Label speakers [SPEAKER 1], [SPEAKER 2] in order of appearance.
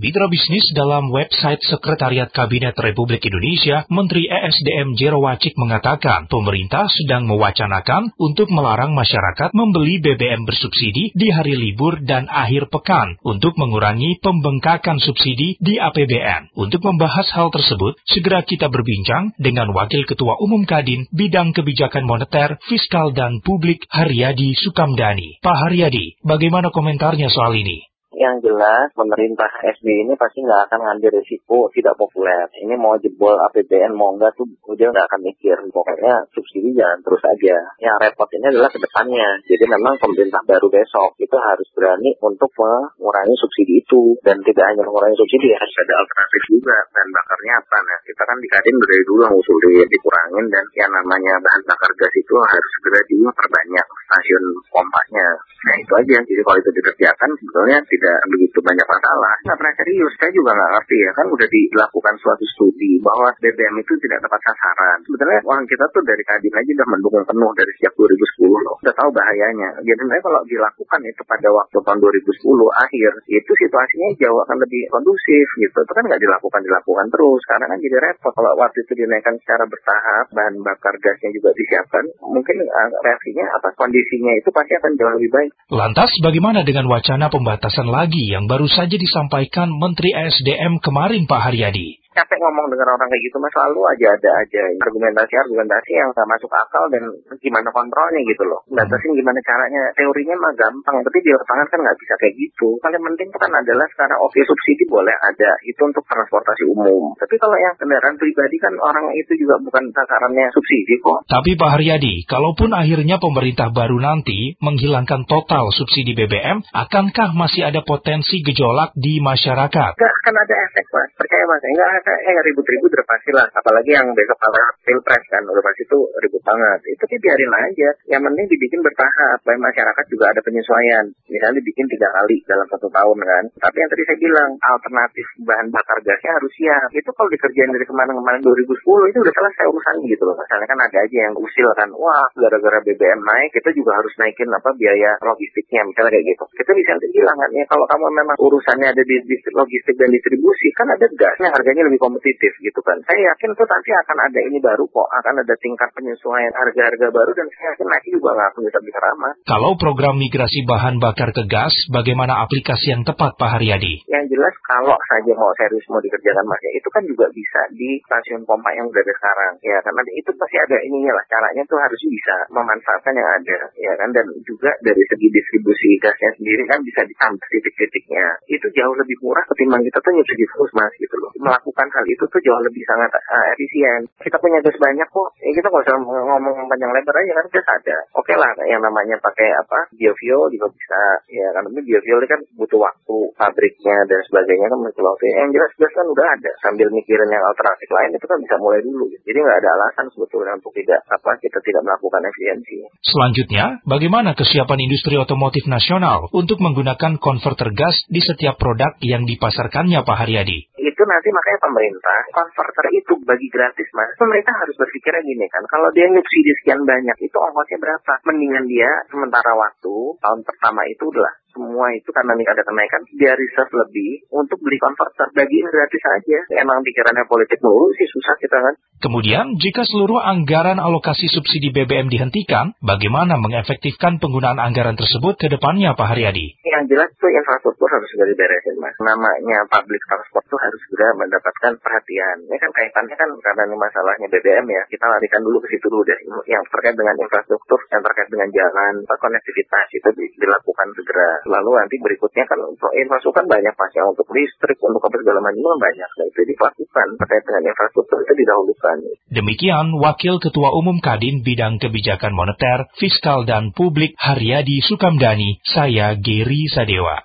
[SPEAKER 1] Mitra bisnis dalam website Sekretariat Kabinet Republik Indonesia, Menteri ESDM Jero Wacik mengatakan pemerintah sedang mewacanakan untuk melarang masyarakat membeli BBM bersubsidi di hari libur dan akhir pekan untuk mengurangi pembengkakan subsidi di APBN. Untuk membahas hal tersebut, segera kita berbincang dengan Wakil Ketua Umum Kadin Bidang Kebijakan Moneter, Fiskal dan Publik Haryadi Sukamdani. Pak Haryadi, bagaimana komentarnya soal ini?
[SPEAKER 2] Yang jelas pemerintah SB ini pasti nggak akan ngambil risiko tidak populer. Ini mau jebol APBN mau enggak tuh dia nggak akan mikir. Pokoknya subsidi jangan terus aja. Yang repot ini adalah ke depannya. Jadi memang pemerintah baru besok itu harus berani untuk mengurangi subsidi itu. Dan tidak hanya mengurangi subsidi, harus ada alternatif juga. Dan bakarnya apa? Nah, kita kan di Kadin dari dulu ngusulin dikurangin dan yang namanya bahan bakar gas itu harus segera diperbanyak stasiun pompanya. Nah itu aja. Jadi kalau itu dikerjakan sebetulnya tidak begitu banyak masalah. Nggak pernah serius. Saya juga nggak ngerti ya. Kan udah dilakukan suatu studi bahwa BBM itu tidak tepat sasaran. Sebetulnya orang kita tuh dari Kadin aja udah mendukung penuh dari sejak 2010 loh. Udah tahu bahayanya. Jadi sebenarnya kalau dilakukan itu pada waktu tahun 2010 akhir, itu situasinya jauh akan lebih kondusif gitu. Itu kan nggak dilakukan dilakukan terus. Karena kan jadi repot kalau waktu itu dinaikkan secara bertahap, bahan bakar gasnya juga disiapkan, mungkin uh, reaksinya apa kondisinya itu pasti akan jauh lebih baik.
[SPEAKER 1] Lantas bagaimana dengan wacana pembatasan lagi yang baru saja disampaikan Menteri ESDM kemarin Pak Haryadi?
[SPEAKER 2] Capek ngomong dengan orang kayak gitu mas selalu aja ada aja argumentasi argumentasi yang gak masuk akal dan gimana kontrolnya gitu loh. Batasin gimana caranya. Teorinya mah gampang tapi di lapangan kan nggak bisa kayak gitu. Paling penting kan adalah sekarang oke okay, subsidi boleh ada itu untuk transportasi umum. Tapi kalau yang kendaraan pribadi kan orang itu juga bukan takarannya subsidi kok.
[SPEAKER 1] Tapi Pak Haryadi kalaupun akhirnya pemerintah baru nanti menghilangkan total subsidi BBM akankah masih ada potensi gejolak di masyarakat?
[SPEAKER 2] Gak akan ada efek mas. Percaya mas. Enggak eh ribut-ribut udah pasti lah. Apalagi yang besok pada pilpres kan, udah pasti itu ribut banget. Itu sih biarin aja. Yang penting dibikin bertahap. Supaya masyarakat juga ada penyesuaian. Misalnya dibikin tiga kali dalam satu tahun kan. Tapi yang tadi saya bilang, alternatif bahan bakar gasnya harus siap. Itu kalau dikerjain dari kemarin-kemarin 2010 itu udah selesai urusannya gitu loh. Misalnya kan ada aja yang usil kan, wah gara-gara BBM naik, kita juga harus naikin apa biaya logistiknya misalnya kayak gitu. Kita bisa bilang kan ya kalau kamu memang urusannya ada di logistik dan distribusi kan ada gasnya harganya lebih kompetitif gitu kan. Saya yakin tuh nanti akan ada ini baru kok, akan ada tingkat penyesuaian harga-harga baru dan saya yakin nanti juga nggak akan bisa bisa ramah.
[SPEAKER 1] Kalau program migrasi bahan bakar ke gas, bagaimana aplikasi yang tepat Pak Haryadi?
[SPEAKER 2] Yang jelas kalau saja mau serius mau dikerjakan mas ya, itu kan juga bisa di stasiun pompa yang udah ada sekarang ya karena itu pasti ada ininya lah caranya tuh harus bisa memanfaatkan yang ada ya kan dan juga dari segi distribusi gasnya sendiri kan bisa ditambah titik-titiknya itu jauh lebih murah ketimbang kita tuh nyuci terus mas gitu loh melakukan hal itu tuh jauh lebih sangat uh, efisien. Kita punya gas banyak kok, ya kita nggak usah ngomong panjang lebar aja kan gas ada. Oke okay lah, yang namanya pakai apa biofuel juga bisa, ya kan tapi biofuel kan butuh waktu pabriknya dan sebagainya kan butuh waktu. Yang jelas gas kan udah ada. Sambil mikirin yang alternatif lain itu kan bisa mulai dulu. Jadi nggak ada alasan sebetulnya untuk tidak apa kita tidak melakukan efisiensi.
[SPEAKER 1] Selanjutnya, bagaimana kesiapan industri otomotif nasional untuk menggunakan konverter gas di setiap produk yang dipasarkannya Pak Haryadi?
[SPEAKER 2] itu nanti makanya pemerintah konverter itu bagi gratis mas. Pemerintah harus berpikirnya gini kan, kalau dia subsidi sekian banyak itu ongkosnya berapa? Mendingan dia sementara waktu tahun pertama itu adalah semua itu karena ini ada kenaikan dia reserve lebih untuk beli konverter bagiin gratis aja emang pikirannya politik mulu sih susah kita kan.
[SPEAKER 1] Kemudian jika seluruh anggaran alokasi subsidi BBM dihentikan bagaimana mengefektifkan penggunaan anggaran tersebut ke depannya Pak Haryadi?
[SPEAKER 2] Yang jelas tuh infrastruktur harus segera diberesin mas. Namanya public transport tuh harus segera mendapatkan perhatian. Ini kan kaitannya kan karena ini masalahnya BBM ya kita larikan dulu ke situ dulu deh. Yang terkait dengan infrastruktur yang terkait dengan jalan konektivitas itu dilakukan segera lalu nanti berikutnya kan untuk infrastruktur kan banyak pas yang untuk listrik untuk apa segala macam banyak. Nah, itu dilakukan terkait dengan infrastruktur itu didahulukan.
[SPEAKER 1] Demikian Wakil Ketua Umum Kadin Bidang Kebijakan Moneter Fiskal dan Publik Haryadi Sukamdani saya Geri Sadewa